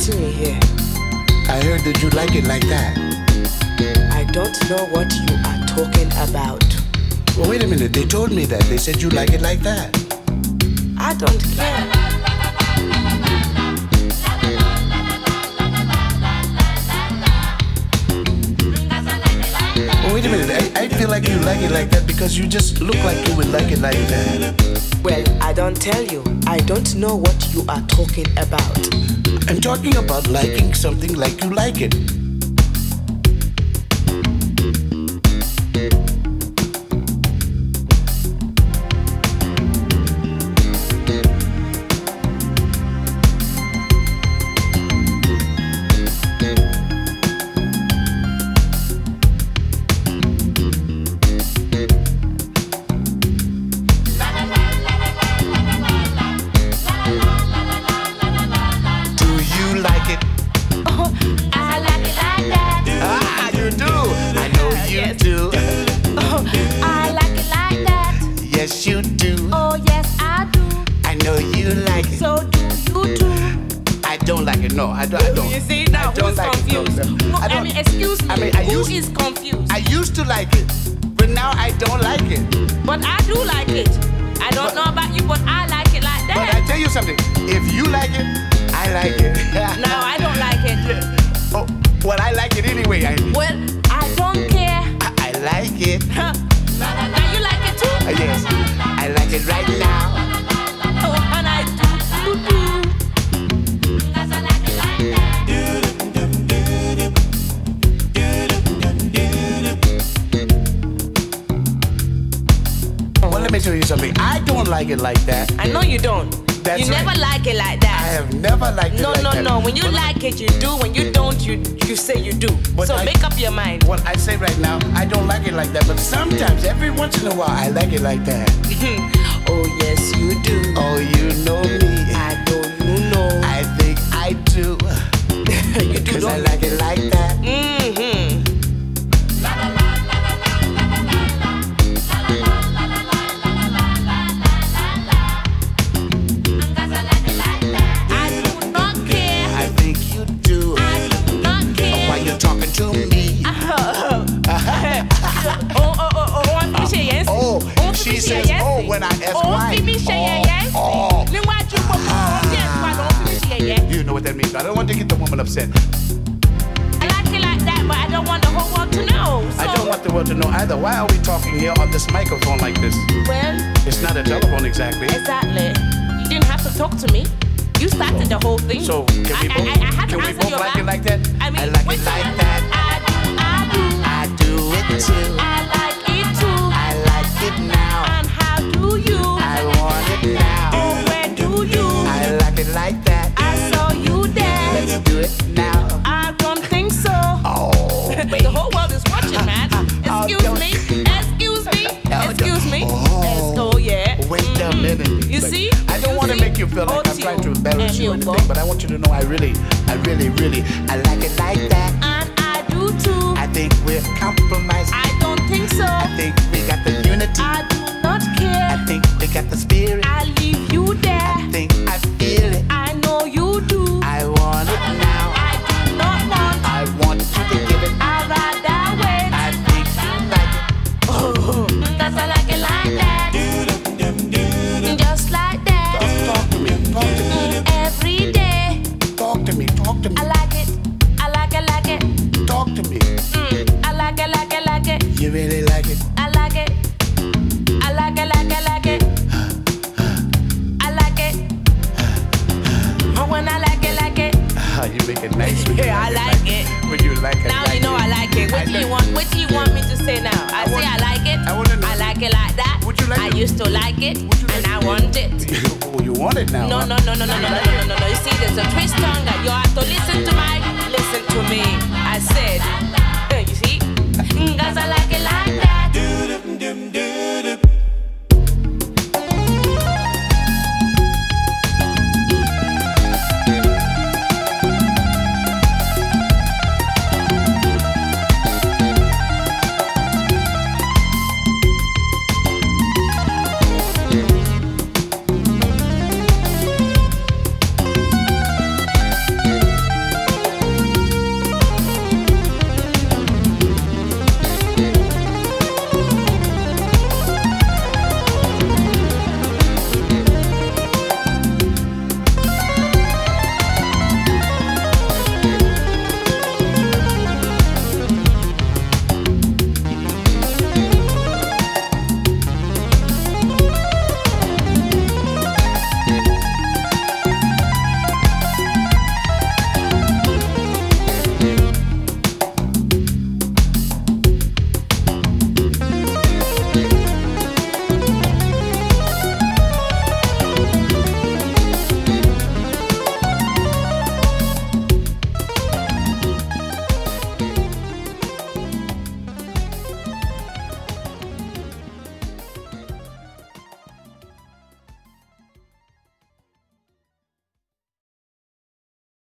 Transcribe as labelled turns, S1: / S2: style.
S1: to me here.
S2: I heard that you like it like that.
S1: I don't know what you are talking about.
S2: Well, wait a minute. They told me that. They said you like it like that.
S1: I don't care.
S2: wait a minute. I, I, feel like you like it like that because you just look like you would like it like that.
S1: Well, I don't tell you. I don't know what you are talking about.
S2: I'm talking about liking something like you like it. It. No, I don't. I don't.
S1: You see now
S2: I don't
S1: who's
S2: like it.
S1: Confused?
S2: no.
S1: No,
S2: I
S1: I, mean, excuse me.
S2: I mean, I
S1: who
S2: used-
S1: is confused?
S2: I used to like it, but now I don't like it.
S1: but I do like it. I don't know about you, but I like it like
S2: But I tell you something. If you like it, I like it.
S1: no, I don't like it.
S2: Oh, well, I like it anyway. I,
S1: Well, I don't care.
S2: I, I like it.
S1: Now you like it too?
S2: Uh, yes, I like it right now. Tell you something. I don't like it like that.
S1: I know you don't.
S2: That's
S1: you never like it like that.
S2: I have never liked it
S1: No,
S2: like
S1: no,
S2: that.
S1: no. When you
S2: But-
S1: like it, you do. When you don't, you you say you do.
S2: But
S1: so
S2: I-
S1: make up your mind.
S2: What I say right now, I don't like it like that. But sometimes, every once in a while, I like it like that.
S1: oh yes, you do.
S2: Oh, you
S1: oh, oh, oh, oh, oh me yes?
S2: Oh,
S1: oh
S2: she
S1: me to say
S2: says, oh, when I ask
S1: Oh,
S2: why.
S1: me
S2: Oh,
S1: yes?
S2: oh.
S1: You put oh, yes, why don't me to say yes?
S2: You know what that means. I don't want to get the woman upset.
S1: I like it like that, but I don't want the whole world to know. So,
S2: I don't want the world to know either. Why are we talking here on this microphone like this?
S1: Well,
S2: It's not a telephone exactly.
S1: exactly. You didn't have to talk to me. You started the whole thing.
S2: So can we
S1: I,
S2: both,
S1: I, I, I had
S2: can
S1: to
S2: we both like it like that?
S1: I mean,
S2: I like it like that.
S1: I do,
S2: I do it too.
S1: I do. I like it
S2: like that.
S1: I saw you there.
S2: Let's do it now.
S1: I don't think so.
S2: Oh,
S1: the whole world is watching, man. Excuse oh,
S2: don't-
S1: me. Excuse me. Excuse me.
S2: Oh.
S1: Oh, yeah.
S2: Wait a mm-hmm. minute.
S1: You see?
S2: I don't want to make you feel like I'm trying to embarrass you or anything, but I want you to know I really, I really, really, I like it like that.
S1: And I do too.
S2: I think we're compromised.
S1: I
S2: Talk to me. Talk to me.
S1: I like it. I like it, like it.
S2: Talk to me.
S1: Mm. I like it, like it, like it.
S2: You really like it.
S1: I like it. I like it, like it, like it. I like it. Oh, when I like it, like it.
S2: Ah, you make it nice. when you
S1: Yeah, I like it.
S2: When you like it.
S1: Now
S2: like
S1: you know
S2: it.
S1: I like it. What
S2: I
S1: do you want? What do you want me to say now? I, say
S2: want-
S1: I like it.
S2: I
S1: I like it like that
S2: like
S1: I used to like it,
S2: like
S1: and I it? want it.
S2: oh, you want it now?
S1: No, no, no, no, no, no, no, no, no, no. You see, there's a twist on that. You have to listen to my, listen to me. I said, you see, mm. Mm, cause I like it like that.